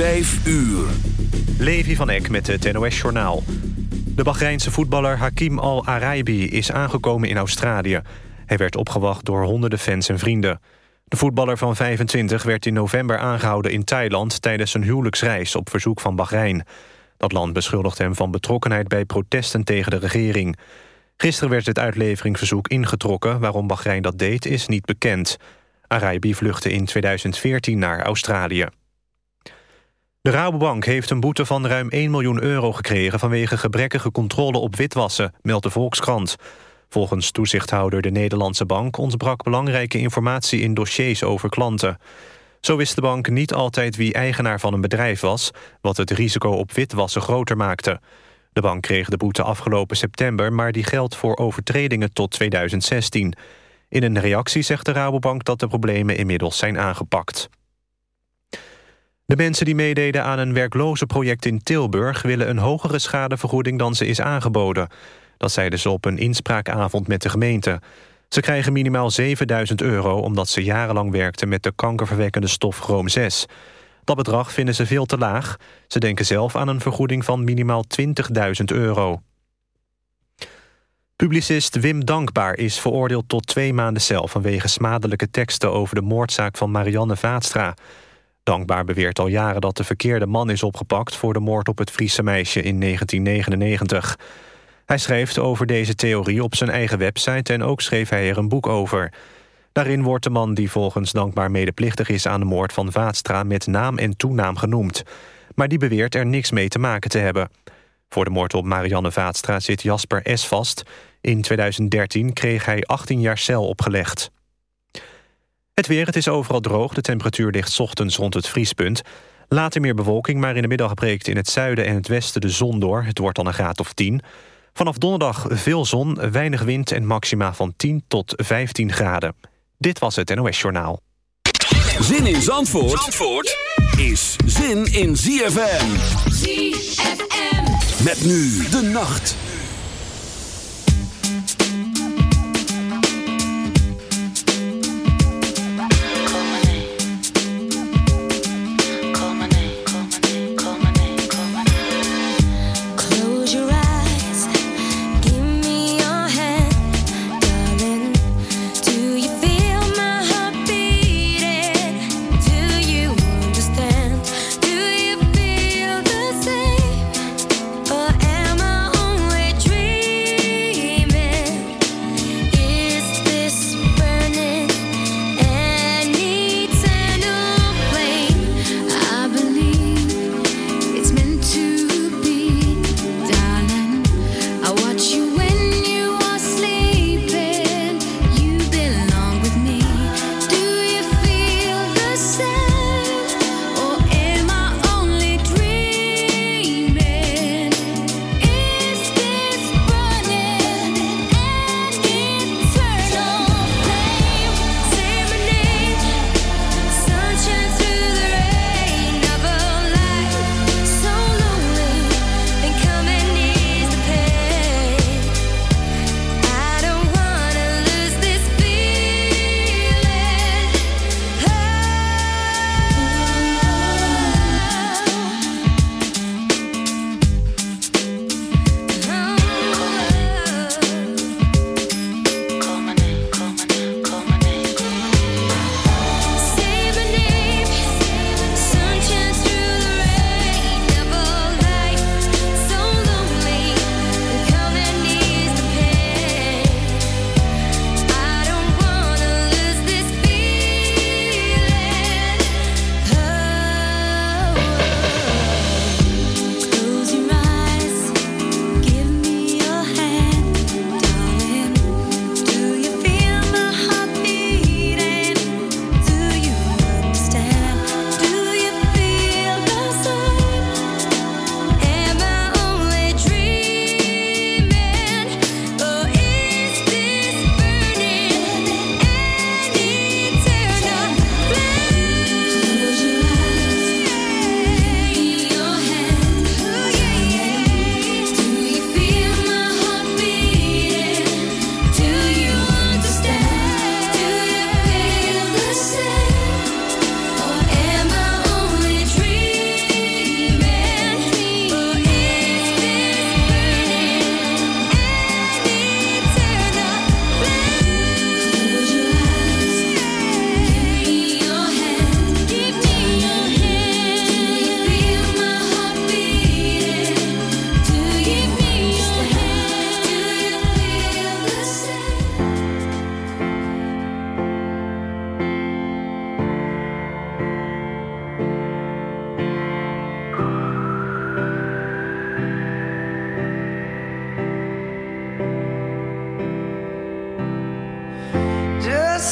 Vijf uur. Levi van Eck met het NOS-journaal. De Bahreinse voetballer Hakim Al-Araibi is aangekomen in Australië. Hij werd opgewacht door honderden fans en vrienden. De voetballer van 25 werd in november aangehouden in Thailand... tijdens een huwelijksreis op verzoek van Bahrein. Dat land beschuldigt hem van betrokkenheid bij protesten tegen de regering. Gisteren werd het uitleveringsverzoek ingetrokken. Waarom Bahrein dat deed, is niet bekend. Araibi vluchtte in 2014 naar Australië. De Rabobank heeft een boete van ruim 1 miljoen euro gekregen... vanwege gebrekkige controle op witwassen, meldt de Volkskrant. Volgens toezichthouder de Nederlandse Bank... ontbrak belangrijke informatie in dossiers over klanten. Zo wist de bank niet altijd wie eigenaar van een bedrijf was... wat het risico op witwassen groter maakte. De bank kreeg de boete afgelopen september... maar die geldt voor overtredingen tot 2016. In een reactie zegt de Rabobank dat de problemen inmiddels zijn aangepakt. De mensen die meededen aan een werklozenproject in Tilburg... willen een hogere schadevergoeding dan ze is aangeboden. Dat zeiden ze op een inspraakavond met de gemeente. Ze krijgen minimaal 7000 euro omdat ze jarenlang werkten... met de kankerverwekkende stof chroom 6. Dat bedrag vinden ze veel te laag. Ze denken zelf aan een vergoeding van minimaal 20.000 euro. Publicist Wim Dankbaar is veroordeeld tot twee maanden cel... vanwege smadelijke teksten over de moordzaak van Marianne Vaatstra... Dankbaar beweert al jaren dat de verkeerde man is opgepakt... voor de moord op het Friese meisje in 1999. Hij schreef over deze theorie op zijn eigen website... en ook schreef hij er een boek over. Daarin wordt de man die volgens Dankbaar medeplichtig is... aan de moord van Vaatstra met naam en toenaam genoemd. Maar die beweert er niks mee te maken te hebben. Voor de moord op Marianne Vaatstra zit Jasper S. vast. In 2013 kreeg hij 18 jaar cel opgelegd. Het weer, het is overal droog. De temperatuur ligt ochtends rond het vriespunt. Later meer bewolking, maar in de middag breekt in het zuiden en het westen de zon door. Het wordt dan een graad of 10. Vanaf donderdag veel zon, weinig wind en maxima van 10 tot 15 graden. Dit was het NOS Journaal. Zin in Zandvoort, Zandvoort is zin in ZFM. ZFM. Met nu de nacht.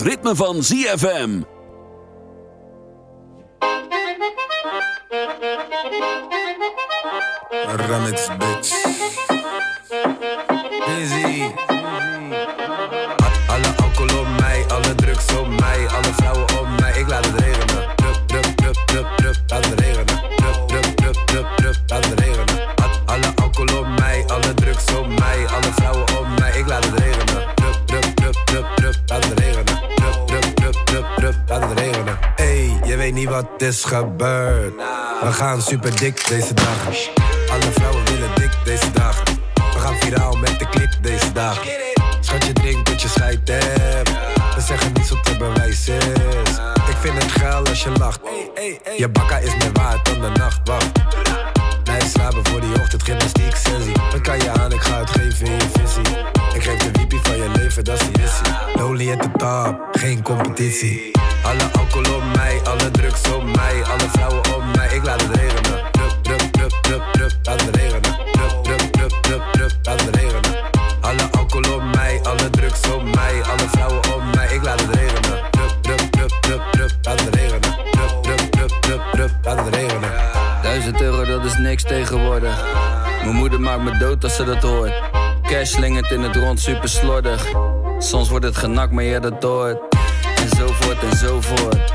Ritme van ZFM. Wat is gebeurd. We gaan super dik deze dagen. Alle vrouwen willen dik deze dagen. We gaan viraal met de klik deze dagen. Schat je drink tot je scheid hebt. We zeggen niets wat te bewijs is. Ik vind het geil als je lacht. Je bakka is meer waard dan de nacht. Wacht. Blijf slapen voor die ochtend, gymnastiek, sensie. Wat kan je aan, ik ga het geven in je visie. Ik geef de wiepie van je leven, dat is de at the top, geen competitie. Alle alcohol op mij, alle drugs op mij, alle vrouwen op mij. Ik laat het regenen. Drup, drup, drup, drup, drup, laat het regenen. Drup, drup, drup, drup, drup, laat het regenen. Alle alcohol op mij, alle drugs op mij, alle vrouwen op mij. Ik laat het regenen. Drup, drup, drup, drup, drup, laat het regenen. Drup, drup, drup, drup, drup, laat het regenen. Duizend euro, dat is niks tegenwoordig. Mijn moeder maakt me dood als ze dat hoort. Cash slingert in het rond, super slordig. Soms wordt het genakt, maar je dat. En zo voort en zo voort.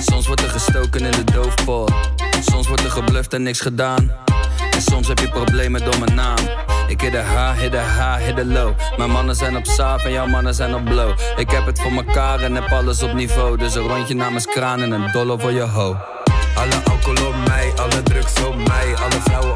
Soms wordt er gestoken in de doofpot. Soms wordt er gebluft en niks gedaan. En soms heb je problemen door mijn naam. Ik hit de H, hit de H, hit de low. Mijn mannen zijn op saaf en jouw mannen zijn op blow. Ik heb het voor mekaar en heb alles op niveau. Dus een rondje namens kraan en een dollar voor je ho. Alle alcohol op mij, alle drugs op mij, alle vrouwen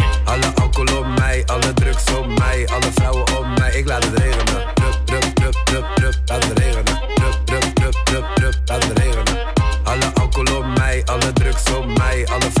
Alle drugs op mij, alle vrouwen op mij. Ik laat het regenen. Drup, drup, drup, drup, drup, laat het regenen. Drup, drup, drup, drup, drup, laat het regenen. Alle alcohol op mij, alle drugs op mij, alle vrouwen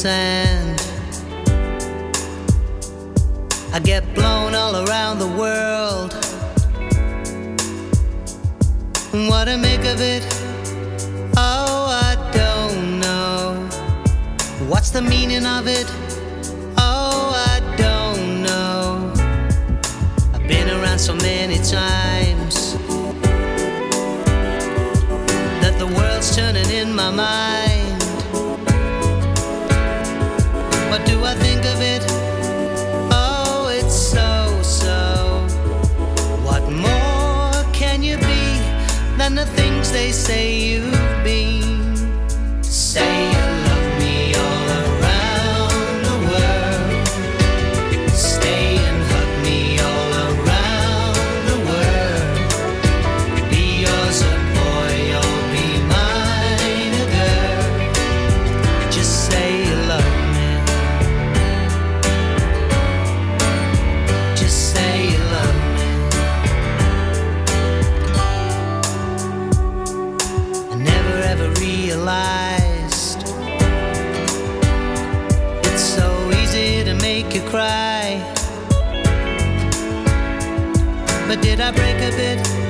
sand. make you cry. But did I break a bit?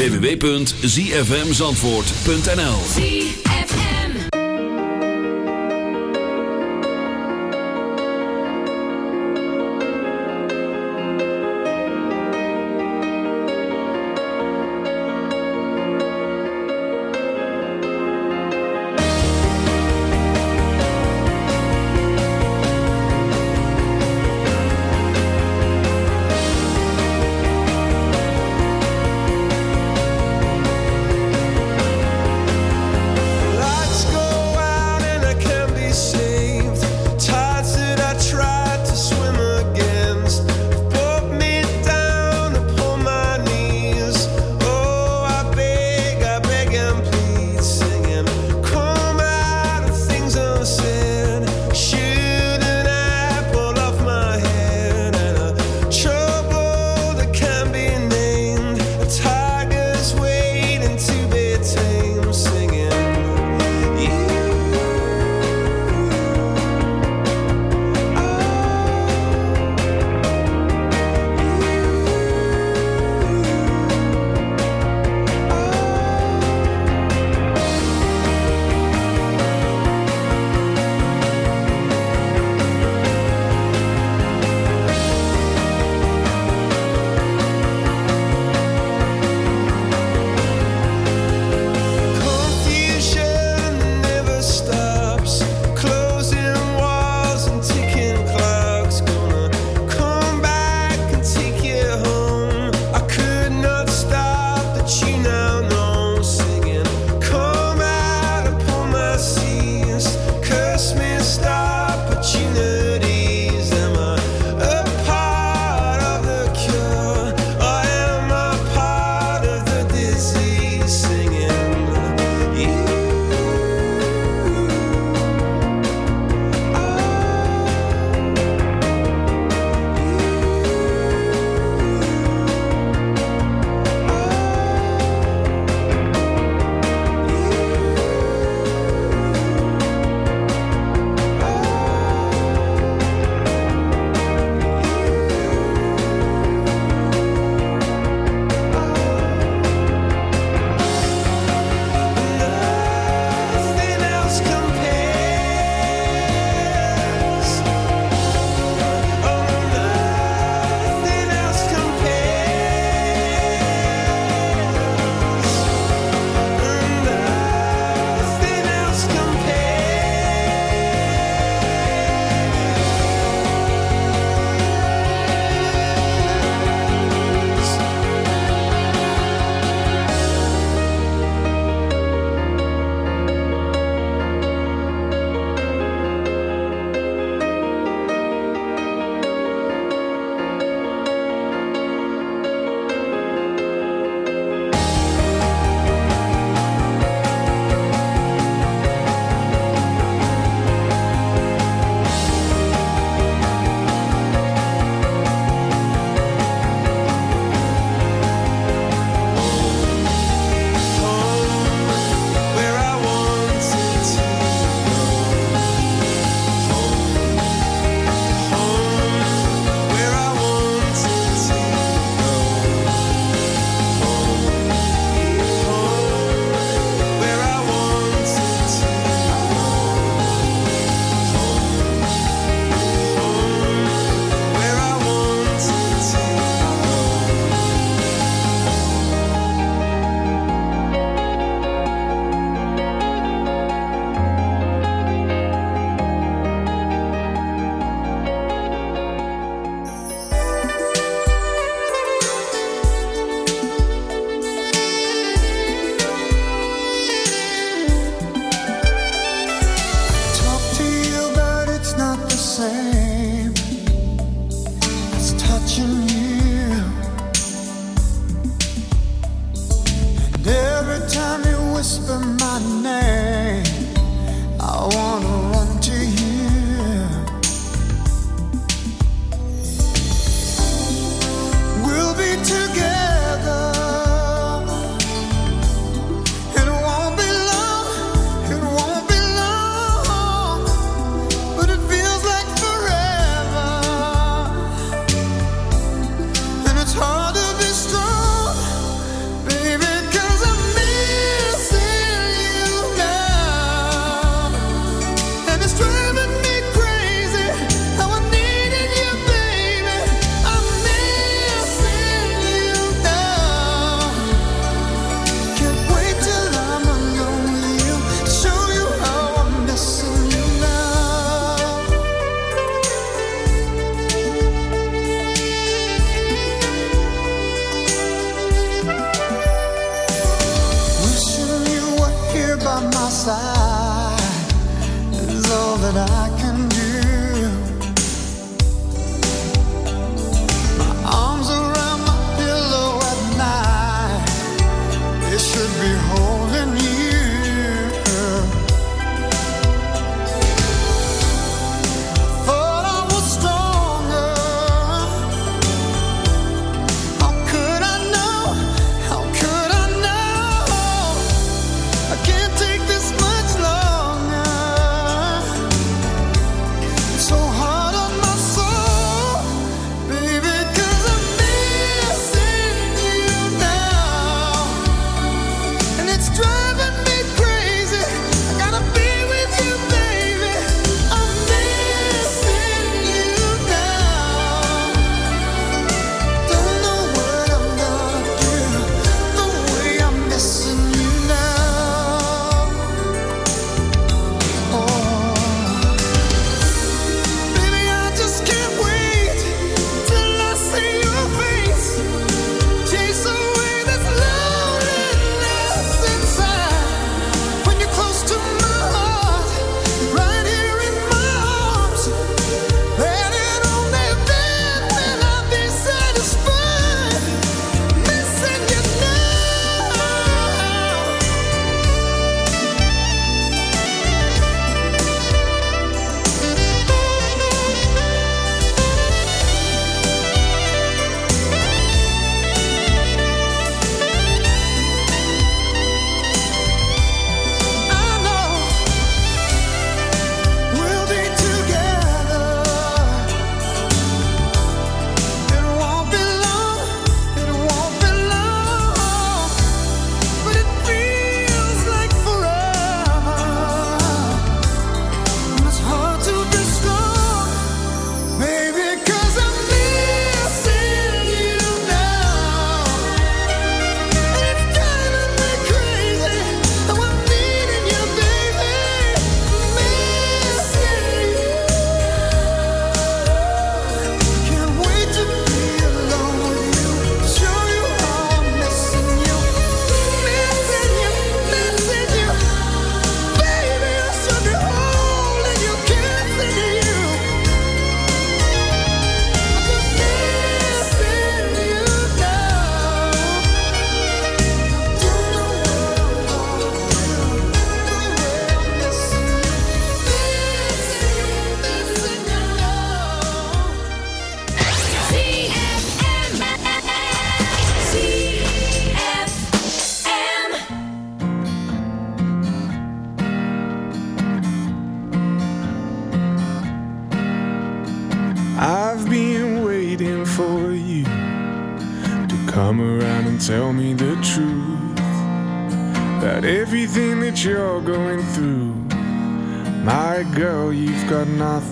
www.zfmzandvoort.nl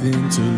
nothing to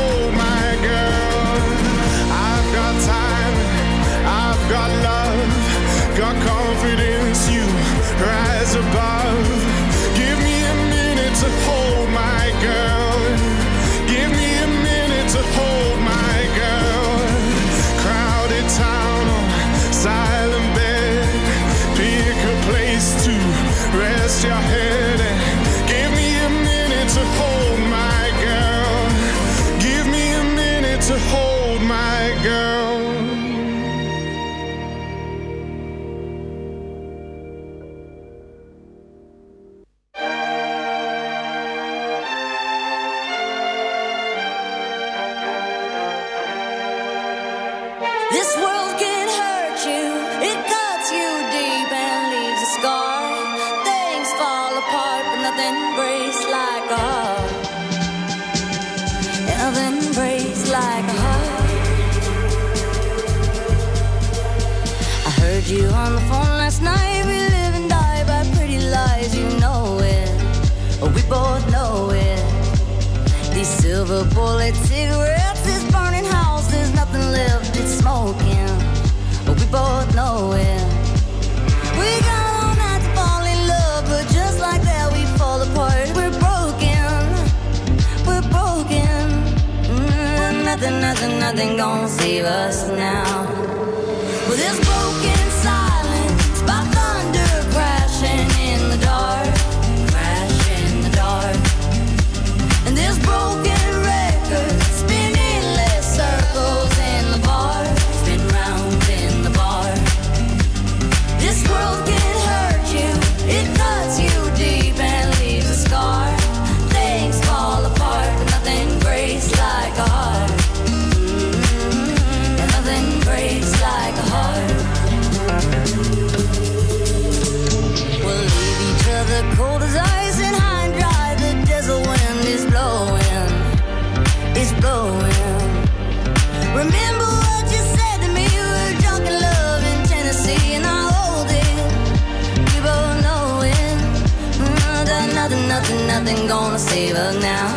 gonna save us now.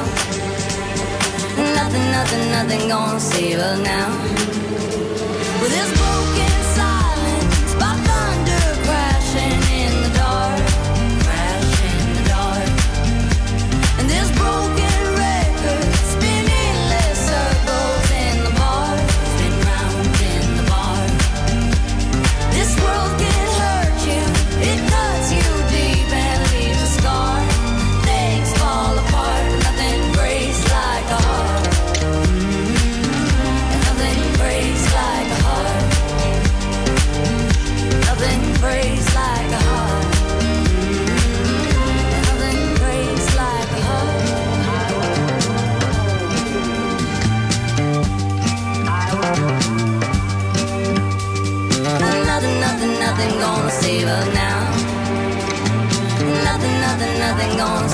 Nothing, nothing, nothing gonna save us now. This gonna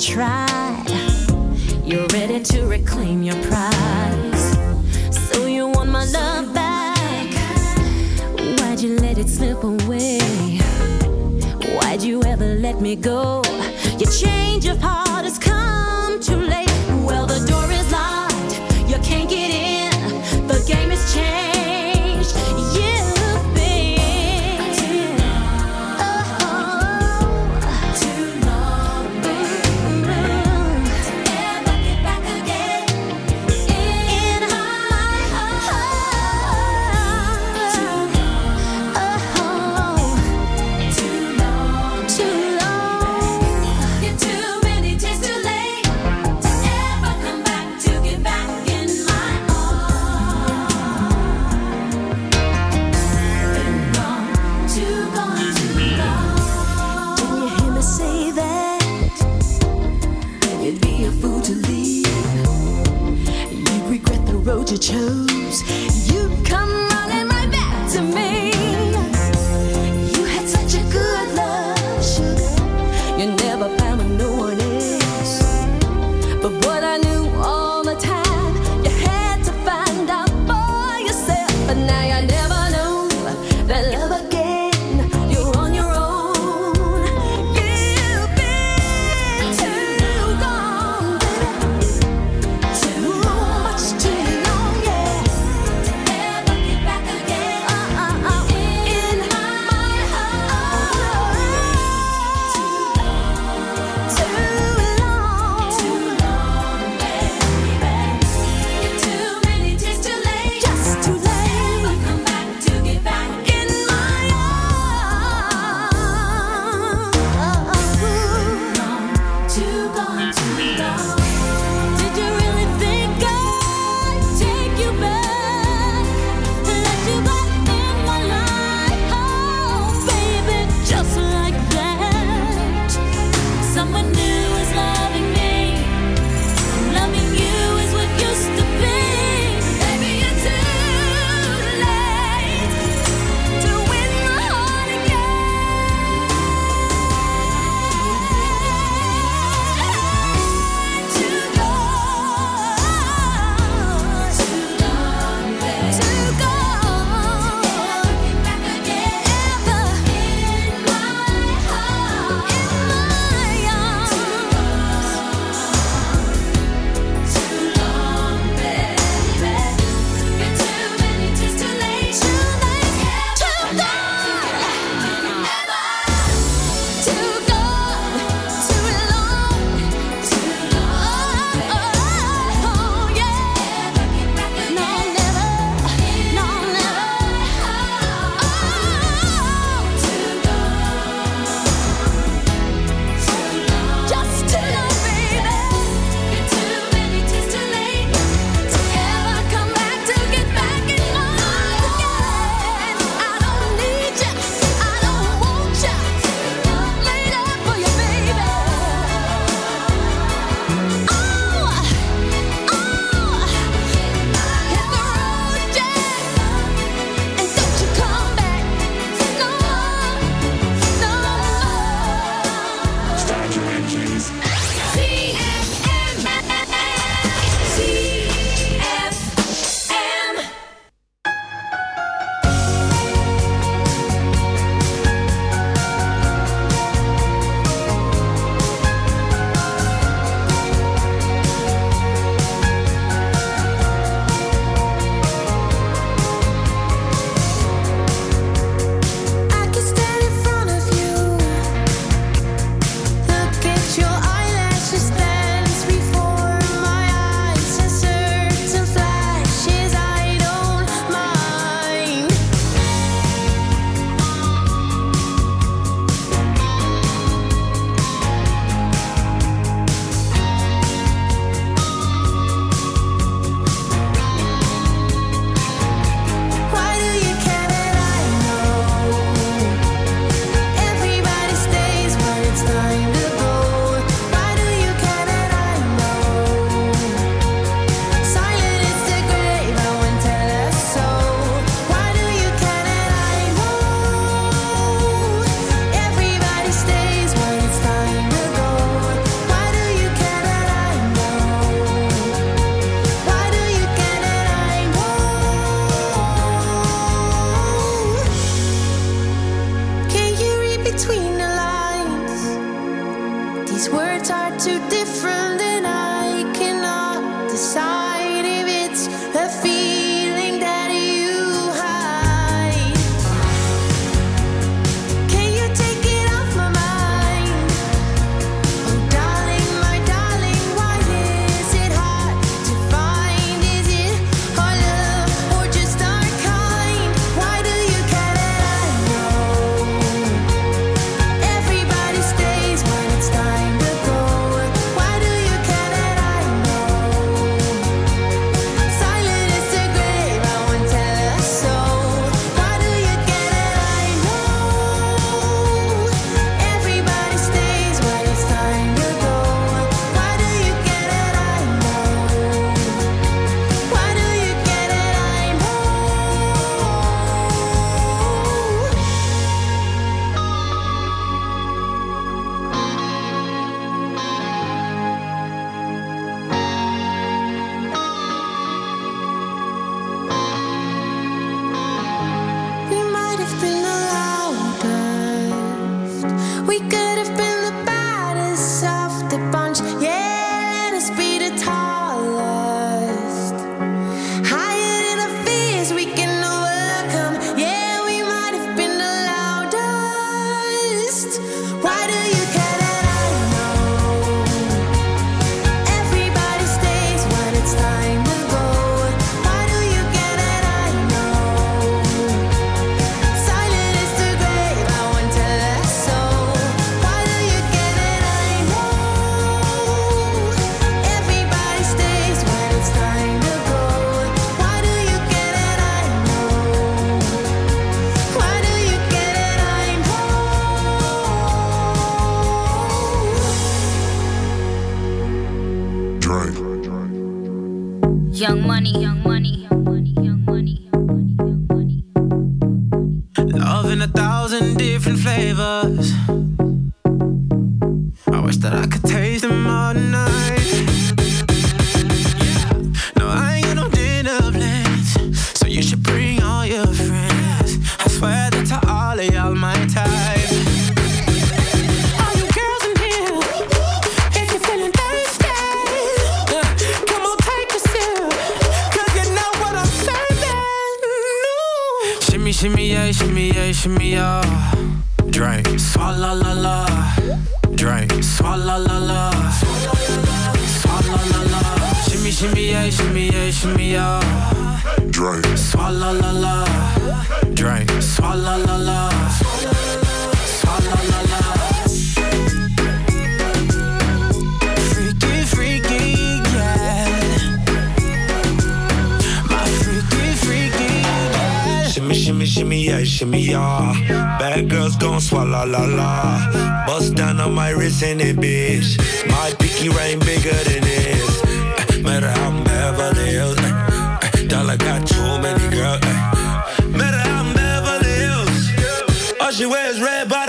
Try.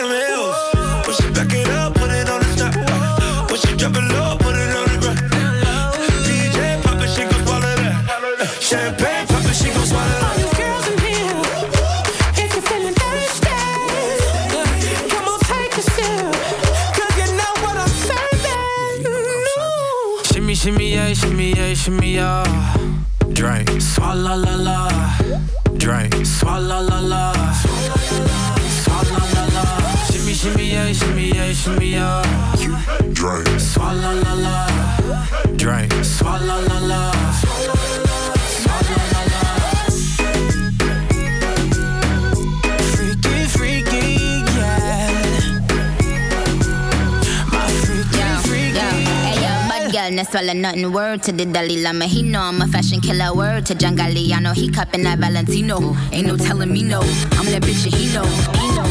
Red bottom heels. When she back it up, put it on the top. When she drop it low, put it on the ground. DJ pop it, she gon' swallow that. Champagne pop it, she gon' swallow that. Girls in here, if you're feeling thirsty, come on, take a sip, 'cause you know what I'm serving. Shimmy, shimmy, yeah, shimmy, yeah, shimmy, yeah. Drink, swalla la la. Drink, swalla la la. Swalla la la. Shimmy, shimmy, yeah, shimmy, yeah, shimmy, yeah. Drink, swalla la la. Drink, swalla la la. Swalla la la. Freaky, freaky, yeah. My freaky, freaky. Hey yo, bad girl, no swallow nothing. Word to the Dalai Lama, he know I'm a fashion killer. Word to John Galliano, he cupping that Valentino. Ain't no telling me no, I'm that bitch and he know. He know.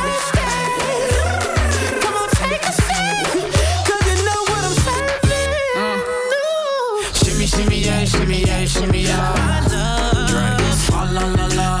Shimmy, shimmy, yeah, shimmy, yeah, shimmy, yeah. Drink, swalla la la.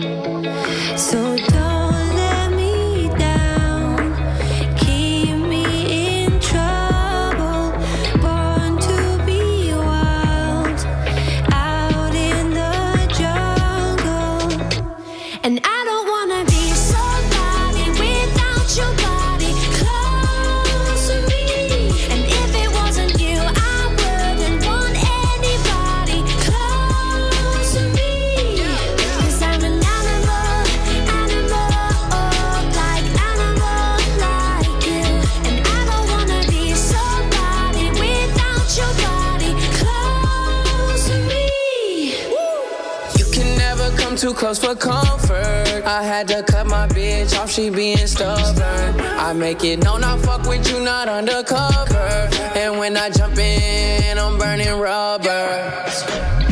she being stubborn. I make it known I fuck with you, not undercover. And when I jump in, I'm burning rubber.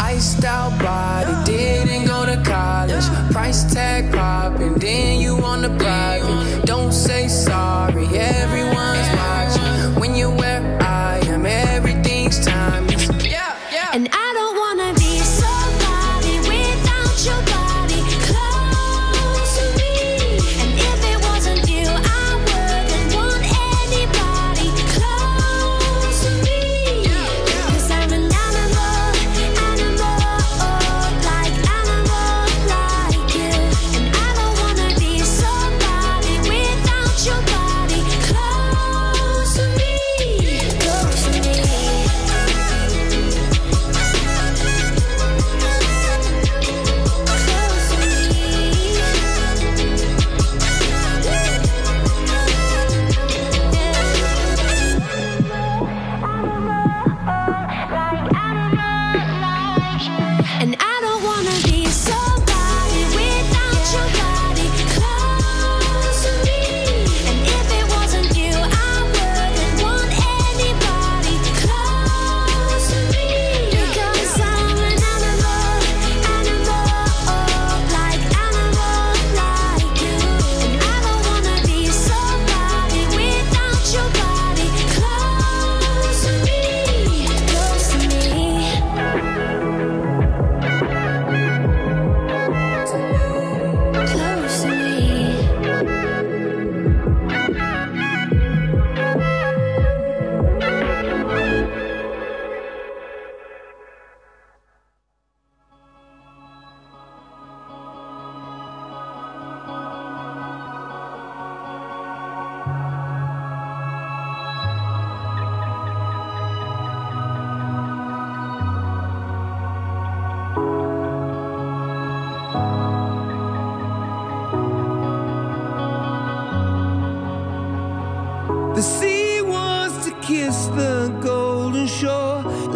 Iced out body, didn't go to college. Price tag popping, then you on the block. Don't say sorry, everyone's.